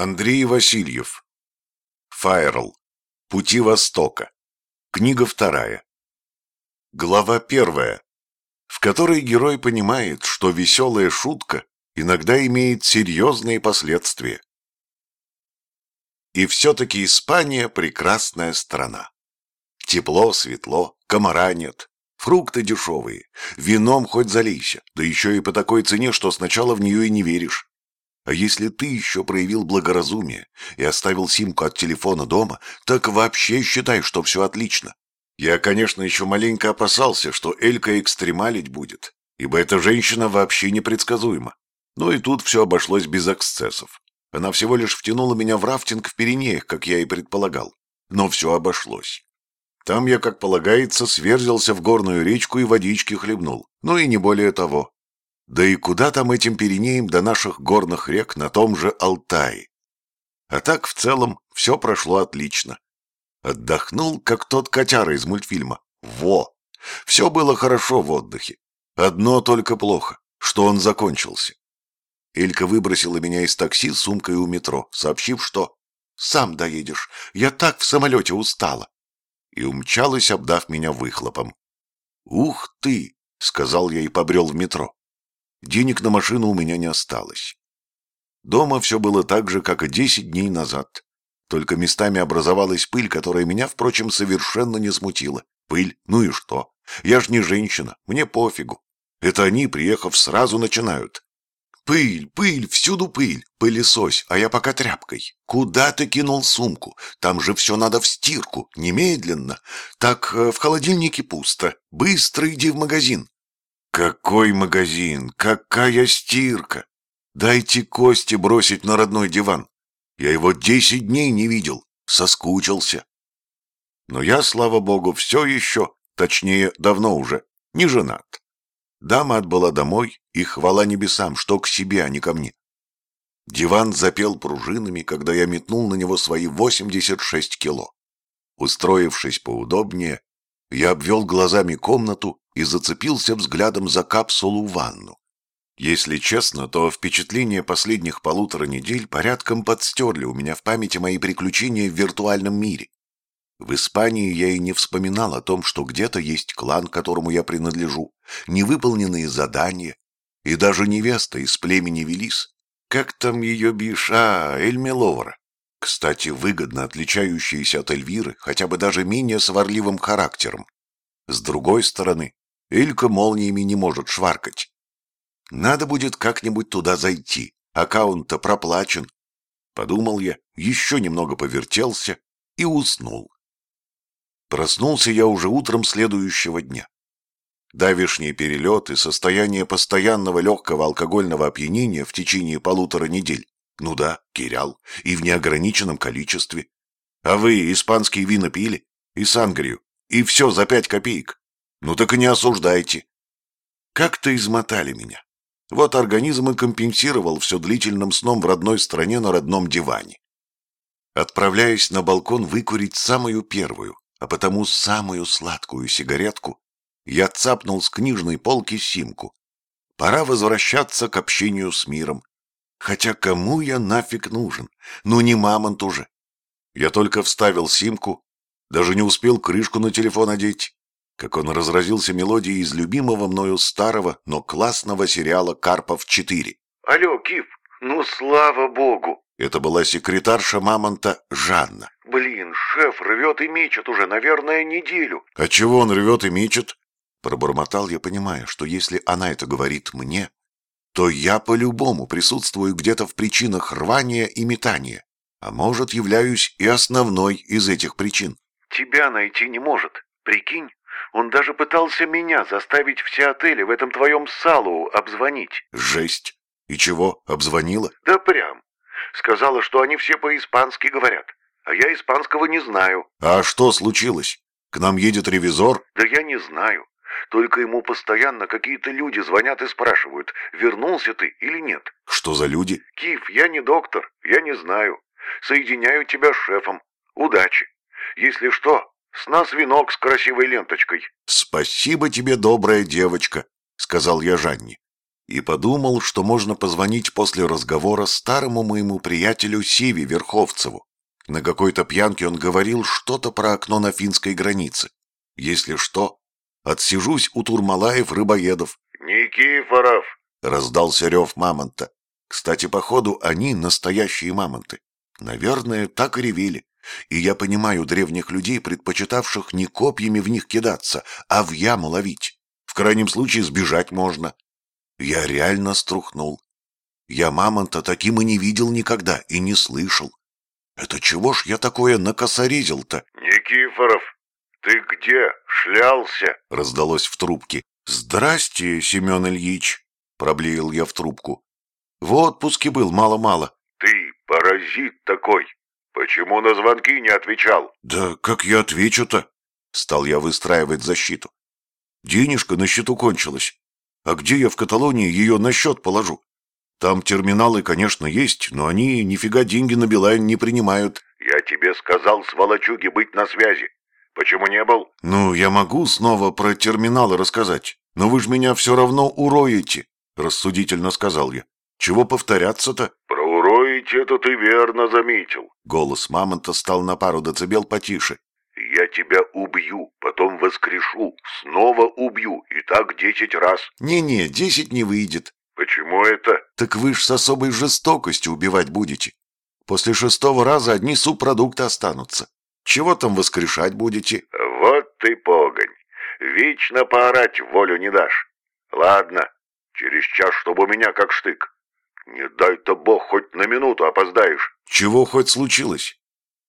Андрей Васильев. Файрл. Пути Востока. Книга вторая. Глава первая, в которой герой понимает, что веселая шутка иногда имеет серьезные последствия. И все-таки Испания – прекрасная страна. Тепло, светло, комара нет, фрукты дешевые, вином хоть залейся, да еще и по такой цене, что сначала в нее и не веришь. А если ты еще проявил благоразумие и оставил симку от телефона дома, так вообще считай, что все отлично. Я, конечно, еще маленько опасался, что Элька экстремалить будет, ибо эта женщина вообще непредсказуема. Но и тут все обошлось без эксцессов. Она всего лишь втянула меня в рафтинг в Пиренеях, как я и предполагал. Но все обошлось. Там я, как полагается, сверзился в горную речку и водички хлебнул. Ну и не более того. Да и куда там этим Пиренеям до наших горных рек на том же Алтае? А так, в целом, все прошло отлично. Отдохнул, как тот котяра из мультфильма. Во! Все было хорошо в отдыхе. Одно только плохо, что он закончился. Элька выбросила меня из такси с сумкой у метро, сообщив, что «Сам доедешь, я так в самолете устала». И умчалась, обдав меня выхлопом. «Ух ты!» — сказал я и побрел в метро. Денег на машину у меня не осталось. Дома все было так же, как и десять дней назад. Только местами образовалась пыль, которая меня, впрочем, совершенно не смутила. Пыль, ну и что? Я ж не женщина, мне пофигу. Это они, приехав, сразу начинают. Пыль, пыль, всюду пыль, пылесось, а я пока тряпкой. Куда ты кинул сумку? Там же все надо в стирку, немедленно. Так э, в холодильнике пусто. Быстро иди в магазин. Какой магазин? Какая стирка? Дайте кости бросить на родной диван. Я его десять дней не видел. Соскучился. Но я, слава богу, все еще, точнее, давно уже, не женат. Дама отбыла домой, и хвала небесам, что к себе, а не ко мне. Диван запел пружинами, когда я метнул на него свои 86 кило. Устроившись поудобнее, я обвел глазами комнату и зацепился взглядом за капсулу-ванну. Если честно, то впечатления последних полутора недель порядком подстерли у меня в памяти мои приключения в виртуальном мире. В Испании я и не вспоминал о том, что где-то есть клан, которому я принадлежу, невыполненные задания и даже невеста из племени Велис. Как там ее бишь? А. Кстати, выгодно отличающаяся от Эльвиры, хотя бы даже менее сварливым характером. С другой стороны, Элька молниями не может шваркать. Надо будет как-нибудь туда зайти. Аккаунт-то проплачен. Подумал я, еще немного повертелся и уснул. Проснулся я уже утром следующего дня. Давишний перелет и состояние постоянного легкого алкогольного опьянения в течение полутора недель. Ну да, кирял, и в неограниченном количестве. А вы испанские вина пили? И сангрию? И все за пять копеек? Ну так и не осуждайте. Как-то измотали меня. Вот организм и компенсировал все длительным сном в родной стране на родном диване. Отправляясь на балкон выкурить самую первую, а потому самую сладкую сигаретку, я цапнул с книжной полки симку. Пора возвращаться к общению с миром. Хотя кому я нафиг нужен? Ну не мамонт уже. Я только вставил симку, даже не успел крышку на телефон одеть, как он разразился мелодией из любимого мною старого, но классного сериала «Карпов-4». «Алло, Кип, ну слава богу!» Это была секретарша мамонта Жанна. «Блин, шеф рвет и мечет уже, наверное, неделю». «А чего он рвет и мечет?» Пробормотал я, понимая, что если она это говорит мне, то я по-любому присутствую где-то в причинах рвания и метания, а может, являюсь и основной из этих причин. «Тебя найти не может, прикинь?» Он даже пытался меня заставить все отели в этом твоем Салу обзвонить. Жесть. И чего, обзвонила? Да прям. Сказала, что они все по-испански говорят. А я испанского не знаю. А что случилось? К нам едет ревизор? Да я не знаю. Только ему постоянно какие-то люди звонят и спрашивают, вернулся ты или нет. Что за люди? Киф, я не доктор, я не знаю. Соединяю тебя с шефом. Удачи. Если что, с нас венок с красивой ленточкой. Спасибо тебе, добрая девочка, сказал я Жанне. и подумал, что можно позвонить после разговора старому моему приятелю Сиве Верховцеву. На какой-то пьянке он говорил что-то про окно на финской границе. Если что, отсижусь у Турмалаев-рыбоедов. «Никифоров!» — раздался рев мамонта. Кстати, походу, они настоящие мамонты. Наверное, так и ревели. И я понимаю древних людей, предпочитавших не копьями в них кидаться, а в яму ловить. В крайнем случае сбежать можно. Я реально струхнул. Я мамонта таким и не видел никогда, и не слышал. Это чего ж я такое накосорезил-то? «Никифоров, ты где? Шлялся?» Раздалось в трубке. «Здрасте, Семен Ильич!» Проблеял я в трубку. В отпуске был мало-мало. «Ты паразит такой! Почему на звонки не отвечал?» «Да как я отвечу-то?» Стал я выстраивать защиту. Денежка на счету кончилась. А где я в Каталонии ее на счет положу? Там терминалы, конечно, есть, но они нифига деньги на Билайн не принимают. «Я тебе сказал, сволочуги, быть на связи. Почему не был?» Ну, я могу снова про терминалы рассказать, но вы же меня все равно уроете, рассудительно сказал я. Чего повторяться-то? «Про уроите это ты верно заметил. Голос мамонта стал на пару децибел потише. Я тебя убью, потом воскрешу, снова убью, и так десять раз». Не-не, десять не выйдет. «Почему это?» Так вы ж с особой жестокостью убивать будете. После шестого раза одни субпродукты останутся. Чего там воскрешать будете? «Вот ты погонь. Вечно поорать волю не дашь. Ладно, через час, чтобы у меня как штык. Не дай-то бог, хоть на минуту опоздаешь». Чего хоть случилось?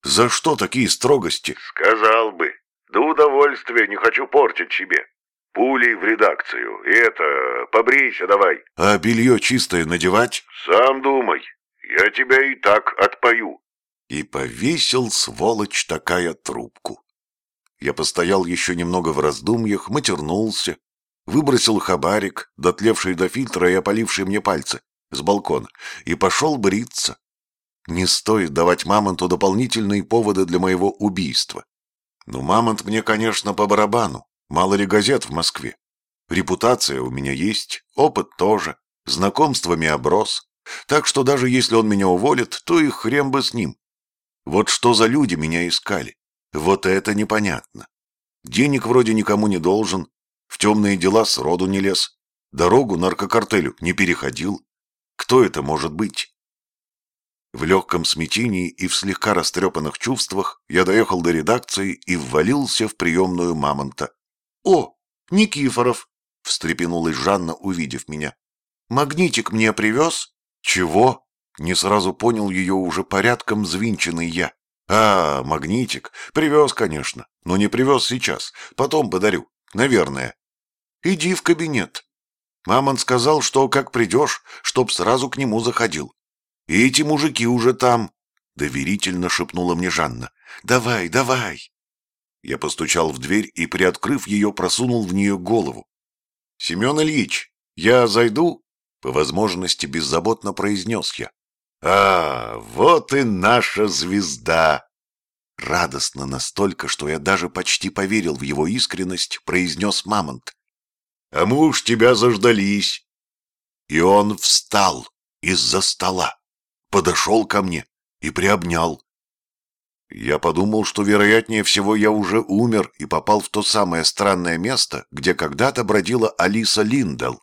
За что такие строгости? «Сказал бы. Да удовольствия не хочу портить себе. Пулей в редакцию. И это, побрейся давай. А белье чистое надевать? Сам думай. Я тебя и так отпою». И повесил, сволочь, такая трубку. Я постоял еще немного в раздумьях, матернулся, выбросил хабарик, дотлевший до фильтра и опаливший мне пальцы, с балкона, и пошел бриться. Не стоит давать мамонту дополнительные поводы для моего убийства. Ну, мамонт мне, конечно, по барабану. Мало ли газет в Москве. Репутация у меня есть, опыт тоже, знакомствами оброс. Так что даже если он меня уволит, то и хрен бы с ним. Вот что за люди меня искали. Вот это непонятно. Денег вроде никому не должен, в темные дела сроду не лез, дорогу наркокартелю не переходил. Кто это может быть? В легком смятении и в слегка растрепанных чувствах я доехал до редакции и ввалился в приемную мамонта. «О, Никифоров!» — встрепенулась Жанна, увидев меня. «Магнитик мне привез?» «Чего?» — не сразу понял ее уже порядком звинченный я. «А, магнитик. Привез, конечно. Но не привез сейчас. Потом подарю. Наверное. Иди в кабинет. Мамонт сказал, что как придешь, чтоб сразу к нему заходил. И эти мужики уже там. Доверительно шепнула мне Жанна. Давай, давай. Я постучал в дверь и, приоткрыв ее, просунул в нее голову. «Семен Ильич, я зайду?» По возможности беззаботно произнес я. «А, вот и наша звезда!» Радостно настолько, что я даже почти поверил в его искренность, произнес Мамонт. «А мы уж тебя заждались!» И он встал из-за стола, подошел ко мне и приобнял. Я подумал, что, вероятнее всего, я уже умер и попал в то самое странное место, где когда-то бродила Алиса Линдел.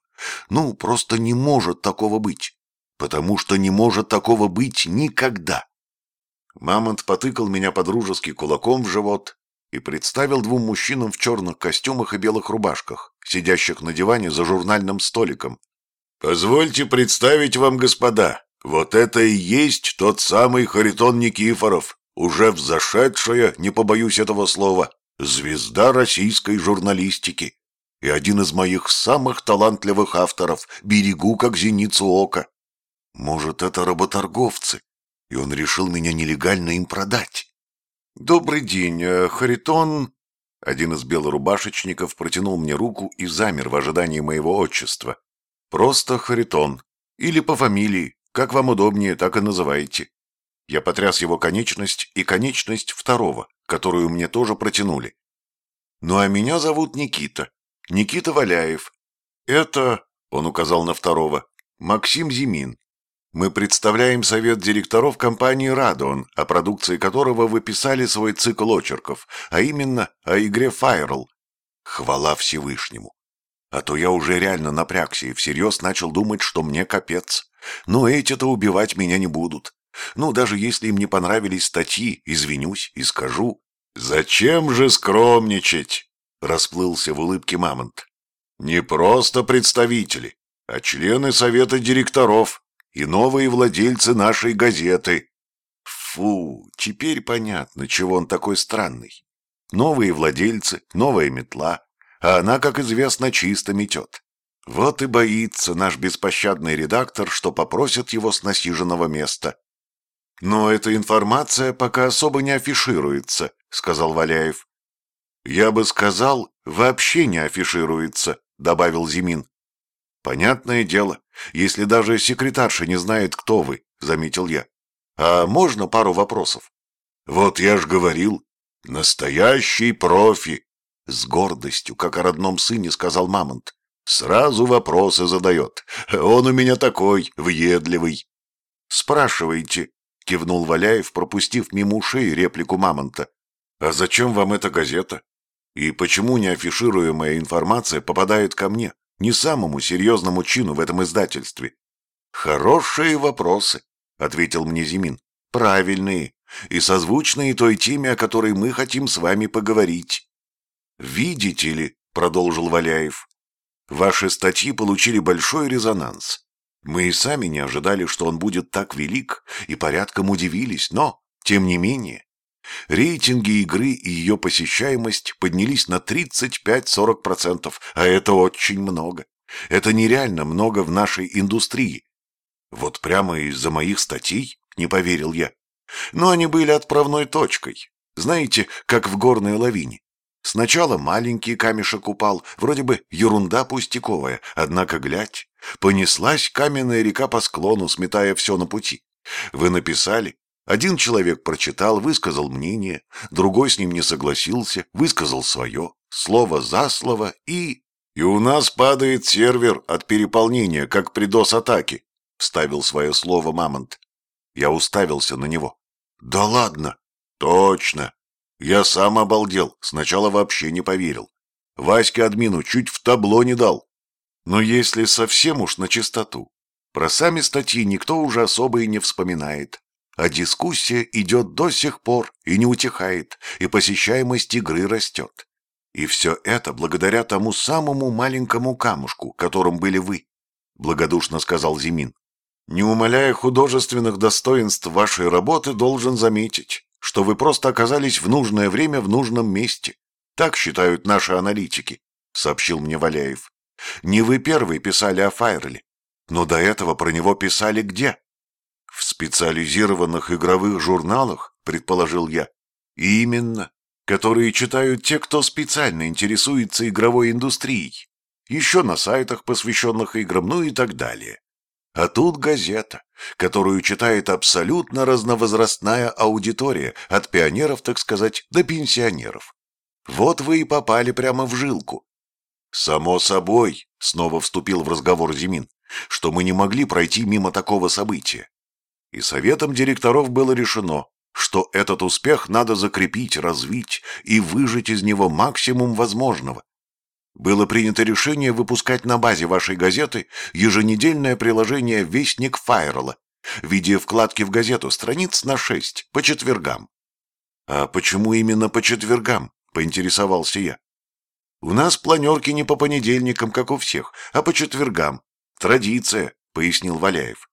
Ну, просто не может такого быть. Потому что не может такого быть никогда. Мамонт потыкал меня подружески кулаком в живот и представил двум мужчинам в черных костюмах и белых рубашках, сидящих на диване за журнальным столиком. «Позвольте представить вам, господа, вот это и есть тот самый Харитон Никифоров, уже взошедшая, не побоюсь этого слова, звезда российской журналистики и один из моих самых талантливых авторов, берегу как зеницу ока. Может, это работорговцы, и он решил меня нелегально им продать. «Добрый день, э, Харитон...» Один из белорубашечников протянул мне руку и замер в ожидании моего отчества. «Просто Харитон. Или по фамилии. Как вам удобнее, так и называйте». Я потряс его конечность и конечность второго, которую мне тоже протянули. «Ну а меня зовут Никита. Никита Валяев. Это...» Он указал на второго. Максим Зимин. Мы представляем совет директоров компании «Радон», о продукции которого вы писали свой цикл очерков, а именно о игре «Файрл». Хвала Всевышнему. А то я уже реально напрягся и всерьез начал думать, что мне капец. Но эти-то убивать меня не будут. Ну, даже если им не понравились статьи, извинюсь и скажу. «Зачем же скромничать?» — расплылся в улыбке Мамонт. «Не просто представители, а члены совета директоров и новые владельцы нашей газеты». Фу, теперь понятно, чего он такой странный. Новые владельцы, новая метла, а она, как известно, чисто метет. Вот и боится наш беспощадный редактор, что попросят его с насиженного места. Но эта информация пока особо не афишируется, сказал Валяев. Я бы сказал, вообще не афишируется, добавил Зимин. Понятное дело, если даже секретарша не знает, кто вы, заметил я. А можно пару вопросов? Вот я ж говорил, настоящий профи, с гордостью, как о родном сыне, сказал Мамонт. Сразу вопросы задает. Он у меня такой, въедливый. Спрашивайте, кивнул Валяев, пропустив мимо ушей реплику Мамонта. А зачем вам эта газета? И почему неафишируемая информация попадает ко мне, не самому серьезному чину в этом издательстве? Хорошие вопросы, ответил мне Зимин. Правильные и созвучные той теме, о которой мы хотим с вами поговорить. «Видите ли», — продолжил Валяев, — «ваши статьи получили большой резонанс. Мы и сами не ожидали, что он будет так велик, и порядком удивились, но, тем не менее, рейтинги игры и ее посещаемость поднялись на 35-40%, а это очень много. Это нереально много в нашей индустрии. Вот прямо из-за моих статей, не поверил я. Но они были отправной точкой. Знаете, как в горной лавине. Сначала маленький камешек упал, вроде бы ерунда пустяковая, однако, глядь, понеслась каменная река по склону, сметая все на пути. Вы написали, один человек прочитал, высказал мнение, другой с ним не согласился, высказал свое, слово за слово и... «И у нас падает сервер от переполнения, как при DOS-атаке», — вставил свое слово Мамонт. Я уставился на него. «Да ладно!» «Точно! Я сам обалдел, сначала вообще не поверил. Ваське админу чуть в табло не дал. Но если совсем уж на чистоту, про сами статьи никто уже особо и не вспоминает. А дискуссия идет до сих пор и не утихает, и посещаемость игры растет. И все это благодаря тому самому маленькому камушку, которым были вы, — благодушно сказал Зимин. Не умаляя художественных достоинств вашей работы, должен заметить, что вы просто оказались в нужное время в нужном месте. Так считают наши аналитики», — сообщил мне Валяев. «Не вы первый писали о Файрле, но до этого про него писали где?» «В специализированных игровых журналах», — предположил я. «Именно, которые читают те, кто специально интересуется игровой индустрией. Еще на сайтах, посвященных играм, ну и так далее. А тут газета, которую читает абсолютно разновозрастная аудитория, от пионеров, так сказать, до пенсионеров. Вот вы и попали прямо в жилку. «Само собой», — снова вступил в разговор Зимин, «что мы не могли пройти мимо такого события. И советом директоров было решено, что этот успех надо закрепить, развить и выжать из него максимум возможного, было принято решение выпускать на базе вашей газеты еженедельное приложение «Вестник Файрела» в виде вкладки в газету страниц на шесть по четвергам. «А почему именно по четвергам?» — поинтересовался я. «У нас планерки не по понедельникам, как у всех, а по четвергам. Традиция», — пояснил Валяев.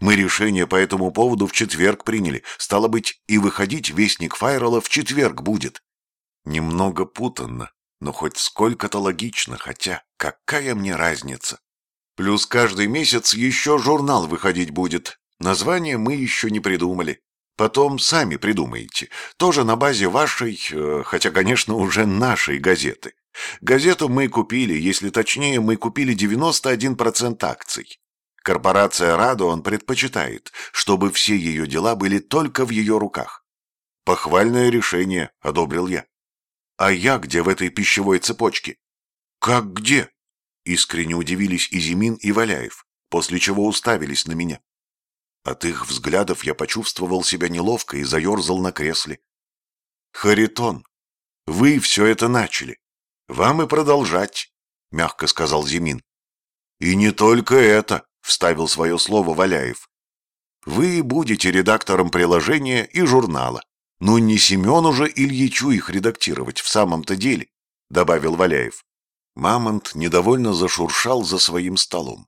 «Мы решение по этому поводу в четверг приняли. Стало быть, и выходить Вестник Файрела в четверг будет». Немного путанно, но хоть сколько-то логично, хотя какая мне разница? Плюс каждый месяц еще журнал выходить будет. Название мы еще не придумали. Потом сами придумаете. Тоже на базе вашей, э, хотя, конечно, уже нашей газеты. Газету мы купили, если точнее, мы купили 91% акций. Корпорация «Радо» предпочитает, чтобы все ее дела были только в ее руках. Похвальное решение, одобрил я. А я где в этой пищевой цепочке? Как где? Искренне удивились и Зимин, и Валяев, после чего уставились на меня. От их взглядов я почувствовал себя неловко и заерзал на кресле. «Харитон, вы все это начали. Вам и продолжать», — мягко сказал Зимин. «И не только это», — вставил свое слово Валяев. «Вы будете редактором приложения и журнала. Ну не Семену же Ильичу их редактировать в самом-то деле», — добавил Валяев. Мамонт недовольно зашуршал за своим столом.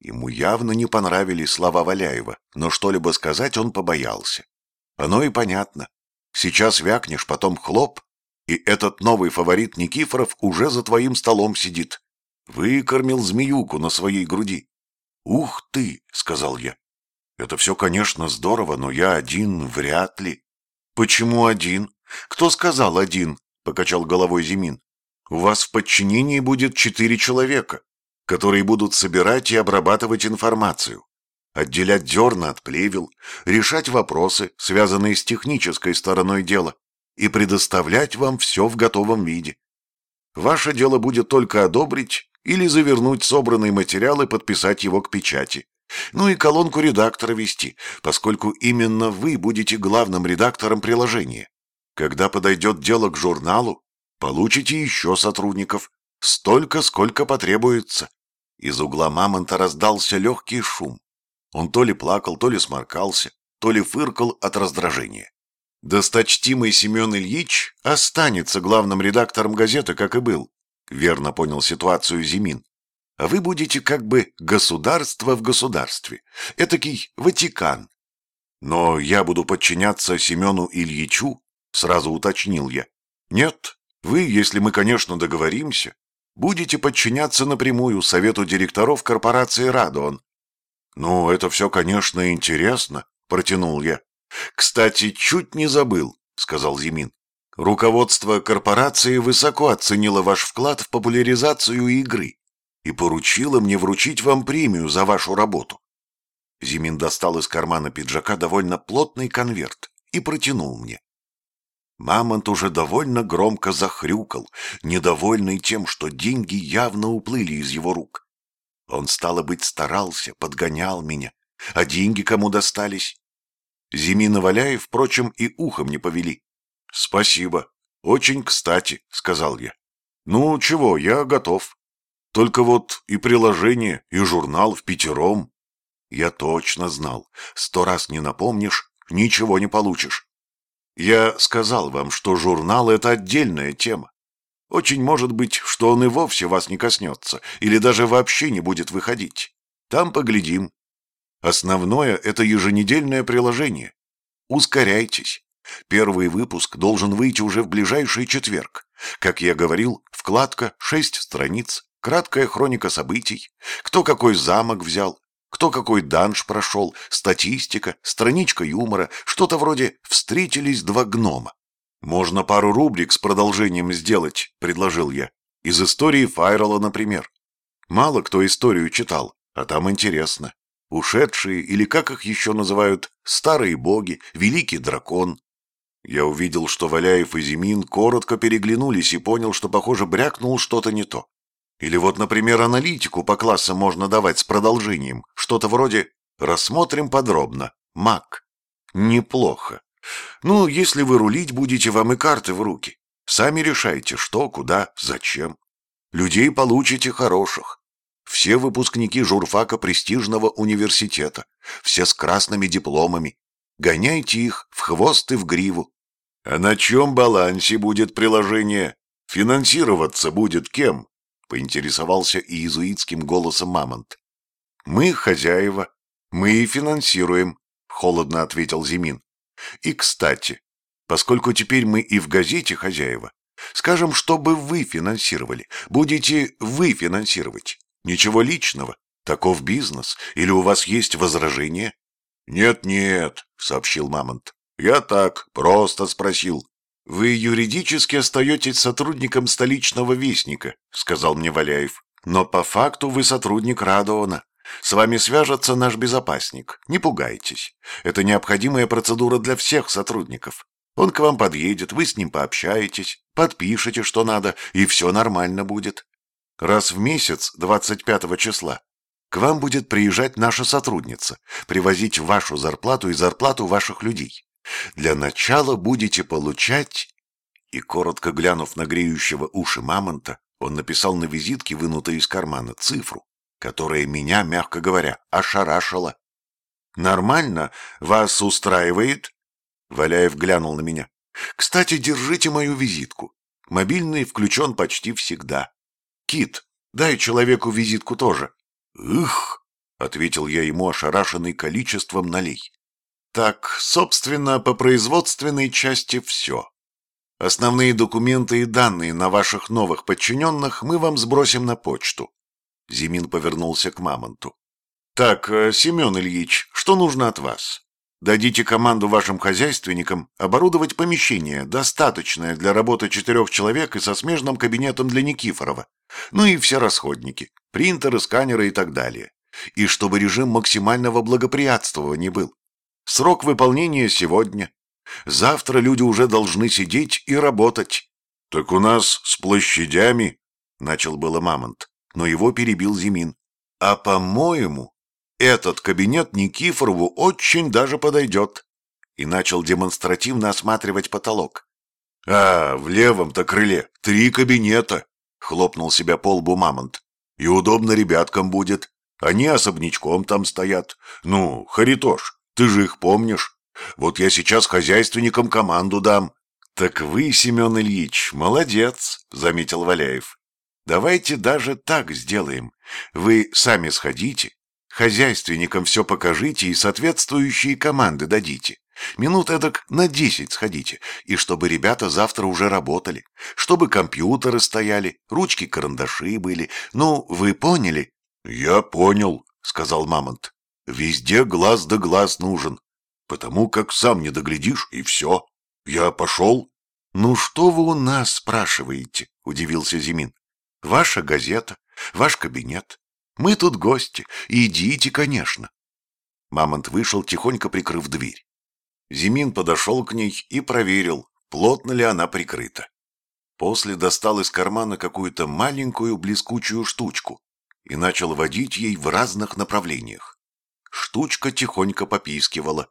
Ему явно не понравились слова Валяева, но что-либо сказать он побоялся. Оно и понятно. Сейчас вякнешь, потом хлоп, и этот новый фаворит Никифоров уже за твоим столом сидит. Выкормил змеюку на своей груди. «Ух ты!» — сказал я. «Это все, конечно, здорово, но я один вряд ли». «Почему один? Кто сказал один?» — покачал головой Зимин. «У вас в подчинении будет четыре человека, которые будут собирать и обрабатывать информацию, отделять дерна от плевел, решать вопросы, связанные с технической стороной дела, и предоставлять вам все в готовом виде. Ваше дело будет только одобрить или завернуть собранный материал и подписать его к печати. Ну и колонку редактора вести, поскольку именно вы будете главным редактором приложения. Когда подойдет дело к журналу, получите еще сотрудников. Столько, сколько потребуется. Из угла мамонта раздался легкий шум. Он то ли плакал, то ли сморкался, то ли фыркал от раздражения. Досточтимый Семен Ильич останется главным редактором газеты, как и был. Верно понял ситуацию Зимин. А вы будете как бы государство в государстве. Этакий Ватикан. Но я буду подчиняться Семену Ильичу, сразу уточнил я. Нет, вы, если мы, конечно, договоримся, будете подчиняться напрямую совету директоров корпорации «Радуон». «Ну, это все, конечно, интересно», — протянул я. «Кстати, чуть не забыл», — сказал Зимин. Руководство корпорации высоко оценило ваш вклад в популяризацию игры и поручило мне вручить вам премию за вашу работу. Зимин достал из кармана пиджака довольно плотный конверт и протянул мне. Мамонт уже довольно громко захрюкал, недовольный тем, что деньги явно уплыли из его рук. Он, стало быть, старался, подгонял меня, а деньги кому достались? Зимин и Валяев, впрочем, и ухом не повели. «Спасибо. Очень кстати», — сказал я. «Ну, чего, я готов. Только вот и приложение, и журнал в пятером». Я точно знал. Сто раз не напомнишь, ничего не получишь. Я сказал вам, что журнал — это отдельная тема. Очень может быть, что он и вовсе вас не коснется, или даже вообще не будет выходить. Там поглядим. Основное — это еженедельное приложение. Ускоряйтесь. Первый выпуск должен выйти уже в ближайший четверг. Как я говорил, вкладка шесть страниц, краткая хроника событий, кто какой замок взял, кто какой данж прошел, статистика, страничка юмора, что-то вроде «Встретились два гнома». «Можно пару рубрик с продолжением сделать», — предложил я. «Из истории Файрела, например. Мало кто историю читал, а там интересно. Ушедшие, или как их еще называют, старые боги, великий дракон, я увидел, что Валяев и Зимин коротко переглянулись и понял, что, похоже, брякнул что-то не то. Или вот, например, аналитику по классам можно давать с продолжением. Что-то вроде «рассмотрим подробно. Мак». Неплохо. Ну, если вы рулить будете, вам и карты в руки. Сами решайте, что, куда, зачем. Людей получите хороших. Все выпускники журфака престижного университета. Все с красными дипломами. Гоняйте их в хвост и в гриву. А на чем балансе будет приложение? Финансироваться будет кем? Поинтересовался иезуитским голосом Мамонт. Мы хозяева, мы и финансируем, холодно ответил Зимин. И, кстати, поскольку теперь мы и в газете хозяева, скажем, чтобы вы финансировали, будете вы финансировать. Ничего личного, таков бизнес, или у вас есть возражения? «Нет-нет», — сообщил Мамонт. «Я так, просто спросил». «Вы юридически остаетесь сотрудником столичного вестника», — сказал мне Валяев. «Но по факту вы сотрудник Радоона. С вами свяжется наш безопасник. Не пугайтесь. Это необходимая процедура для всех сотрудников. Он к вам подъедет, вы с ним пообщаетесь, подпишете, что надо, и все нормально будет». Раз в месяц, 25 числа, к вам будет приезжать наша сотрудница, привозить вашу зарплату и зарплату ваших людей. Для начала будете получать...» И, коротко глянув на греющего уши мамонта, он написал на визитке, вынутой из кармана, цифру, которая меня, мягко говоря, ошарашила. «Нормально? Вас устраивает?» Валяев глянул на меня. «Кстати, держите мою визитку. Мобильный включен почти всегда. Кит, дай человеку визитку тоже». «Их!» — ответил я ему, ошарашенный количеством налей. «Так, собственно, по производственной части все. Основные документы и данные на ваших новых подчиненных мы вам сбросим на почту». Зимин повернулся к Мамонту. «Так, э, Семен Ильич, что нужно от вас? Дадите команду вашим хозяйственникам оборудовать помещение, достаточное для работы четырех человек и со смежным кабинетом для Никифорова. Ну и все расходники, принтеры, сканеры и так далее. И чтобы режим максимального благоприятствования был. Срок выполнения сегодня. Завтра люди уже должны сидеть и работать. Так у нас с площадями, начал было Мамонт, но его перебил Зимин. А по-моему, этот кабинет Никифорову очень даже подойдет. И начал демонстративно осматривать потолок. А, в левом-то крыле три кабинета, хлопнул себя по лбу Мамонт. И удобно ребяткам будет. Они особнячком там стоят. Ну, Харитош, ты же их помнишь. Вот я сейчас хозяйственникам команду дам. Так вы, Семен Ильич, молодец, заметил Валяев. Давайте даже так сделаем. Вы сами сходите, хозяйственникам все покажите и соответствующие команды дадите. Минут эдак на десять сходите, и чтобы ребята завтра уже работали, чтобы компьютеры стояли, ручки-карандаши были. Ну, вы поняли? Я понял, сказал Мамонт. Везде глаз да глаз нужен, потому как сам не доглядишь, и все. Я пошел. Ну что вы у нас спрашиваете? Удивился Зимин. Ваша газета, ваш кабинет. Мы тут гости. Идите, конечно. Мамонт вышел, тихонько прикрыв дверь. Зимин подошел к ней и проверил, плотно ли она прикрыта. После достал из кармана какую-то маленькую блескучую штучку и начал водить ей в разных направлениях. Штучка тихонько попискивала.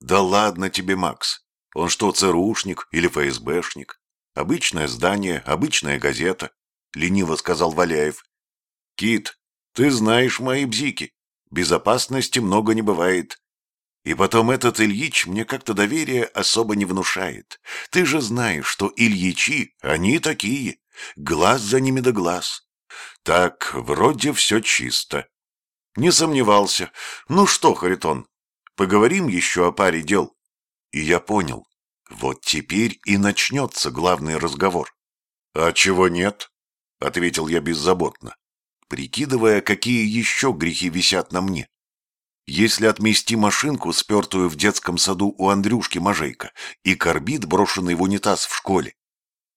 «Да ладно тебе, Макс. Он что, ЦРУшник или ФСБшник? Обычное здание, обычная газета», — лениво сказал Валяев. «Кит, ты знаешь мои бзики. Безопасности много не бывает. И потом этот Ильич мне как-то доверие особо не внушает. Ты же знаешь, что Ильичи, они такие. Глаз за ними да глаз. Так, вроде все чисто. Не сомневался. Ну что, Харитон, поговорим еще о паре дел. И я понял. Вот теперь и начнется главный разговор. А чего нет? Ответил я беззаботно, прикидывая, какие еще грехи висят на мне. Если отмести машинку, спертую в детском саду у Андрюшки Можейка, и корбит, брошенный в унитаз в школе,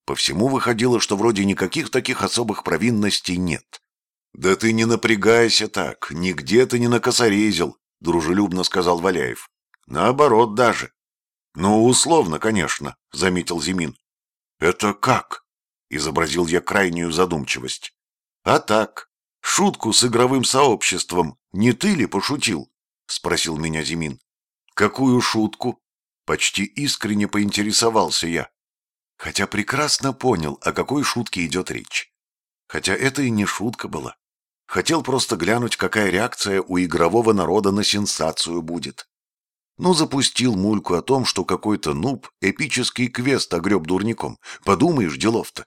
по всему выходило, что вроде никаких таких особых провинностей нет. «Да ты не напрягайся так, нигде ты не накосорезил», — дружелюбно сказал Валяев. «Наоборот даже». «Ну, условно, конечно», — заметил Зимин. «Это как?» — изобразил я крайнюю задумчивость. «А так, шутку с игровым сообществом не ты ли пошутил?» — спросил меня Зимин. «Какую шутку?» — почти искренне поинтересовался я. Хотя прекрасно понял, о какой шутке идет речь. Хотя это и не шутка была. Хотел просто глянуть, какая реакция у игрового народа на сенсацию будет. Ну, запустил мульку о том, что какой-то нуб эпический квест огреб дурником. Подумаешь, делов-то.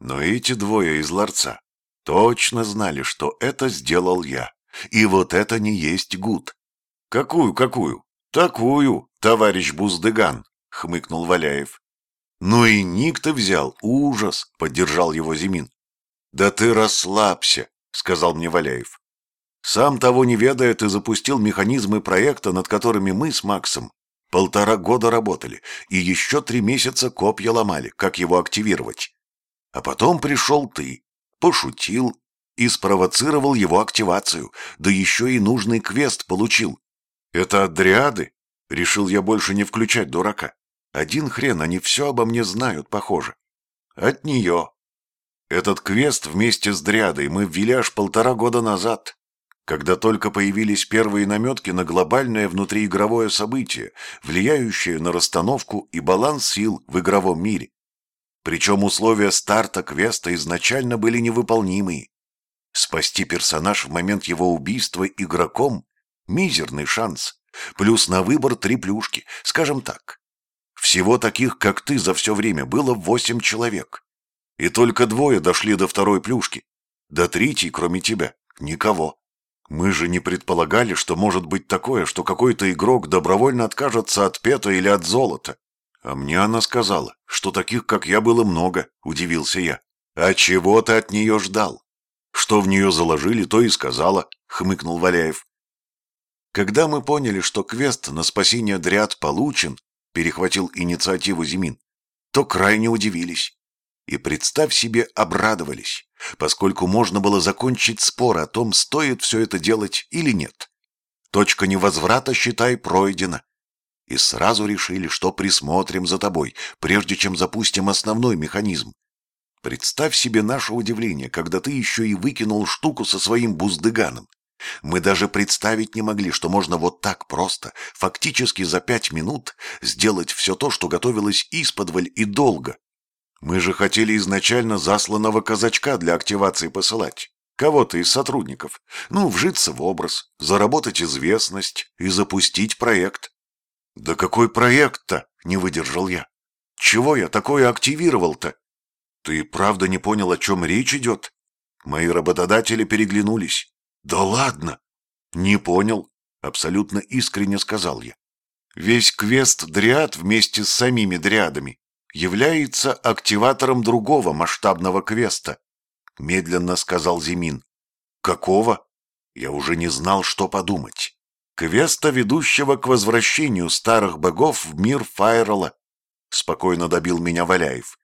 Но эти двое из ларца точно знали, что это сделал я. И вот это не есть гуд. «Какую, какую?» «Такую, товарищ Буздыган», — хмыкнул Валяев. «Ну и ник ты взял, ужас!» — поддержал его Зимин. «Да ты расслабься», — сказал мне Валяев. «Сам того не ведая, ты запустил механизмы проекта, над которыми мы с Максом полтора года работали, и еще три месяца копья ломали, как его активировать. А потом пришел ты, пошутил и спровоцировал его активацию, да еще и нужный квест получил. Это от дриады? Решил я больше не включать дурака. Один хрен, они все обо мне знают, похоже. От нее. Этот квест вместе с Дрядой мы ввели аж полтора года назад, когда только появились первые наметки на глобальное внутриигровое событие, влияющее на расстановку и баланс сил в игровом мире. Причем условия старта квеста изначально были невыполнимые. Спасти персонаж в момент его убийства игроком – мизерный шанс. Плюс на выбор три плюшки, скажем так. Всего таких, как ты, за все время было восемь человек. И только двое дошли до второй плюшки. До третьей, кроме тебя, никого. Мы же не предполагали, что может быть такое, что какой-то игрок добровольно откажется от пета или от золота. А мне она сказала, что таких, как я, было много, удивился я. А чего ты от нее ждал? Что в нее заложили, то и сказала, хмыкнул Валяев. Когда мы поняли, что квест на спасение дряд получен, перехватил инициативу Зимин, то крайне удивились. И, представь себе, обрадовались, поскольку можно было закончить спор о том, стоит все это делать или нет. Точка невозврата, считай, пройдена. И сразу решили, что присмотрим за тобой, прежде чем запустим основной механизм. Представь себе наше удивление, когда ты еще и выкинул штуку со своим буздыганом. Мы даже представить не могли, что можно вот так просто, фактически за пять минут, сделать все то, что готовилось исподволь и долго. Мы же хотели изначально засланного казачка для активации посылать. Кого-то из сотрудников. Ну, вжиться в образ, заработать известность и запустить проект. «Да какой проект-то?» — не выдержал я. «Чего я такое активировал-то?» «Ты правда не понял, о чем речь идет?» Мои работодатели переглянулись. «Да ладно!» «Не понял», — абсолютно искренне сказал я. «Весь квест Дриад вместе с самими Дриадами является активатором другого масштабного квеста», — медленно сказал Зимин. «Какого?» Я уже не знал, что подумать. «Квеста, ведущего к возвращению старых богов в мир Файрела», — спокойно добил меня Валяев.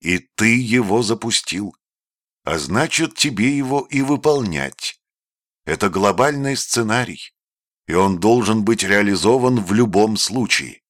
«И ты его запустил. А значит, тебе его и выполнять. Это глобальный сценарий, и он должен быть реализован в любом случае.